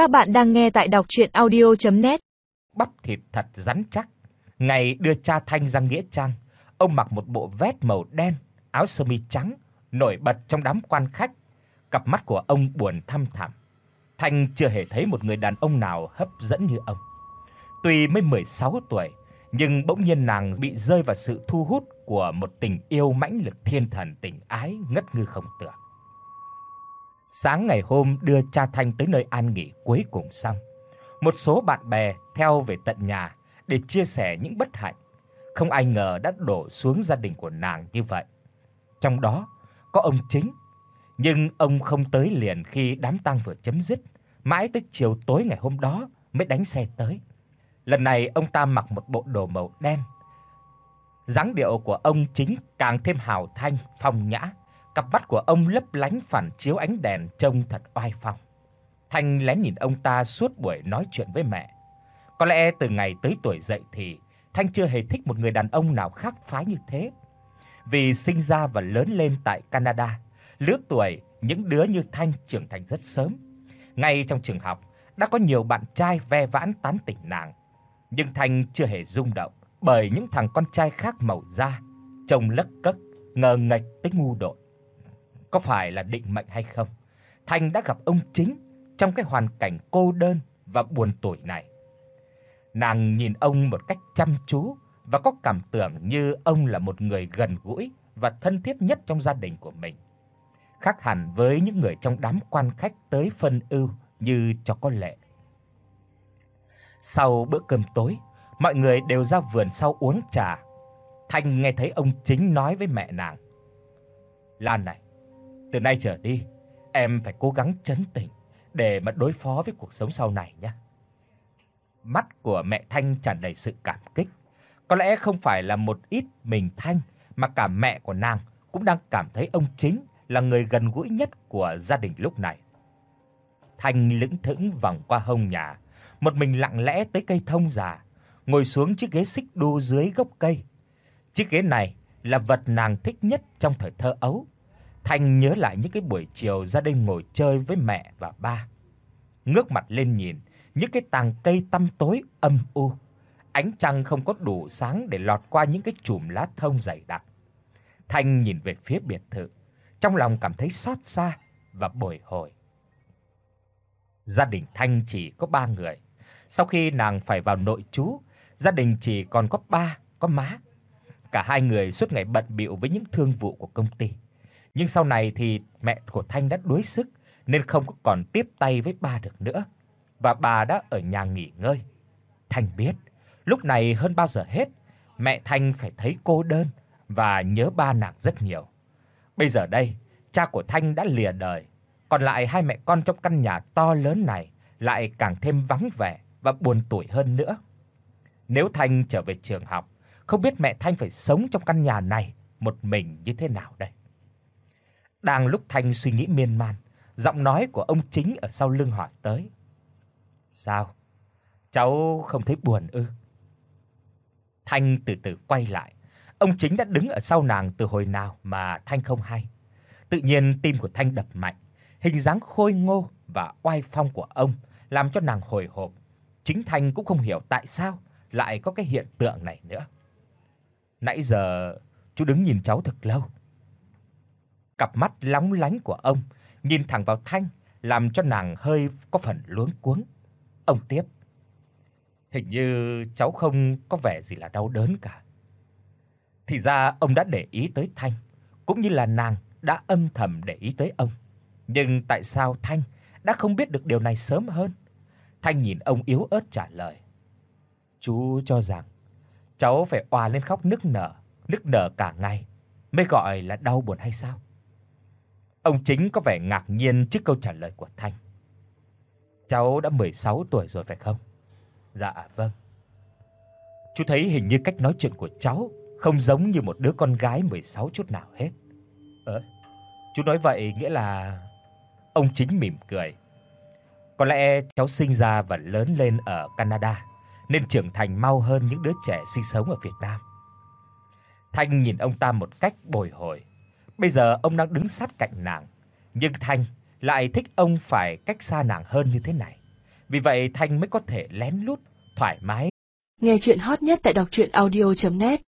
Các bạn đang nghe tại đọc audio net Bắp thịt thật rắn chắc. Ngày đưa cha Thanh ra nghĩa trang, ông mặc một bộ vest màu đen, áo sơ mi trắng, nổi bật trong đám quan khách. Cặp mắt của ông buồn thăm thẳm. Thanh chưa hề thấy một người đàn ông nào hấp dẫn như ông. Tuy mới 16 tuổi, nhưng bỗng nhiên nàng bị rơi vào sự thu hút của một tình yêu mãnh lực thiên thần tình ái ngất ngư không tưởng. Sáng ngày hôm đưa cha Thanh tới nơi an nghỉ cuối cùng xong, một số bạn bè theo về tận nhà để chia sẻ những bất hạnh, không ai ngờ đã đổ xuống gia đình của nàng như vậy. Trong đó có ông chính, nhưng ông không tới liền khi đám tang vừa chấm dứt, mãi tới chiều tối ngày hôm đó mới đánh xe tới. Lần này ông ta mặc một bộ đồ màu đen. Dáng điệu của ông chính càng thêm hào thanh, phong nhã, cặp mắt của ông lấp lánh phản chiếu ánh đèn trông thật oai phong. Thanh lén nhìn ông ta suốt buổi nói chuyện với mẹ. Có lẽ từ ngày tới tuổi dậy thì Thanh chưa hề thích một người đàn ông nào khác phái như thế. Vì sinh ra và lớn lên tại Canada, lứa tuổi những đứa như Thanh trưởng thành rất sớm. Ngay trong trường học đã có nhiều bạn trai ve vãn tán tỉnh nàng, nhưng Thanh chưa hề rung động bởi những thằng con trai khác màu da, trông lấc cấc, ngờ nghệch tới ngu độn. Có phải là định mệnh hay không? Thanh đã gặp ông chính trong cái hoàn cảnh cô đơn và buồn tủi này. Nàng nhìn ông một cách chăm chú và có cảm tưởng như ông là một người gần gũi và thân thiết nhất trong gia đình của mình. Khác hẳn với những người trong đám quan khách tới phân ưu như cho có lệ. Sau bữa cơm tối, mọi người đều ra vườn sau uống trà. Thanh nghe thấy ông chính nói với mẹ nàng: "Lan này, từ nay trở đi, em phải cố gắng trấn tĩnh để mà đối phó với cuộc sống sau này nhé." Mắt của mẹ Thanh tràn đầy sự cảm kích. Có lẽ không phải là một ít mình Thanh mà cả mẹ của nàng cũng đang cảm thấy ông chính là người gần gũi nhất của gia đình lúc này. Thanh lững thững vòng qua hông nhà, một mình lặng lẽ tới cây thông già, ngồi xuống chiếc ghế xích đu dưới gốc cây. Chiếc ghế này là vật nàng thích nhất trong thời thơ ấu. Thanh nhớ lại những cái buổi chiều ra đây ngồi chơi với mẹ và ba. Ngước mặt lên nhìn, những cái tàng cây tăm tối âm u. Ánh trăng không có đủ sáng để lọt qua những cái chùm lá thông dày đặc. Thanh nhìn về phía biệt thự, trong lòng cảm thấy xót xa và bồi hồi. Gia đình Thanh chỉ có 3 người. Sau khi nàng phải vào nội trú, gia đình chỉ còn có ba, có má. Cả hai người suốt ngày bận bịu với những thương vụ của công ty. Nhưng sau này thì mẹ của Thanh đã đuối sức nên không có còn tiếp tay với ba được nữa và bà đã ở nhà nghỉ ngơi. Thanh biết, lúc này hơn bao giờ hết, mẹ Thanh phải thấy cô đơn và nhớ ba nàng rất nhiều. Bây giờ đây, cha của Thanh đã lìa đời, còn lại hai mẹ con trong căn nhà to lớn này lại càng thêm vắng vẻ và buồn tủi hơn nữa. Nếu Thanh trở về trường học, không biết mẹ Thanh phải sống trong căn nhà này một mình như thế nào đây. Đang lúc Thanh suy nghĩ miên man, giọng nói của ông chính ở sau lưng hỏi tới. "Sao? Cháu không thấy buồn ư?" Thanh từ từ quay lại, ông chính đã đứng ở sau nàng từ hồi nào mà Thanh không hay. Tự nhiên tim của Thanh đập mạnh, hình dáng khôi ngô và oai phong của ông làm cho nàng hồi hộp. Chính Thanh cũng không hiểu tại sao lại có cái hiện tượng này nữa. Nãy giờ chú đứng nhìn cháu thật lâu. Cặp mắt lóng lánh của ông nhìn thẳng vào Thanh, làm cho nàng hơi có phần luống cuống. Ông tiếp: "Hình như cháu không có vẻ gì là đau đớn cả." Thì ra ông đã để ý tới Thanh, cũng như là nàng đã âm thầm để ý tới ông. Nhưng tại sao Thanh đã không biết được điều này sớm hơn? Thanh nhìn ông yếu ớt trả lời: "Chú cho rằng cháu phải oà lên khóc nức nở, nức nở cả ngày mới gọi là đau buồn hay sao?" Ông chính có vẻ ngạc nhiên trước câu trả lời của Thanh. Cháu đã 16 tuổi rồi phải không? Dạ vâng. Chú thấy hình như cách nói chuyện của cháu không giống như một đứa con gái 16 chút nào hết. Ờ, chú nói vậy nghĩa là ông chính mỉm cười. Có lẽ cháu sinh ra và lớn lên ở Canada nên trưởng thành mau hơn những đứa trẻ sinh sống ở Việt Nam. Thanh nhìn ông ta một cách bồi hồi. Bây giờ ông đang đứng sát cạnh nàng, nhưng Thanh lại thích ông phải cách xa nàng hơn như thế này. Vì vậy Thanh mới có thể lén lút thoải mái. Nghe truyện hot nhất tại doctruyenaudio.net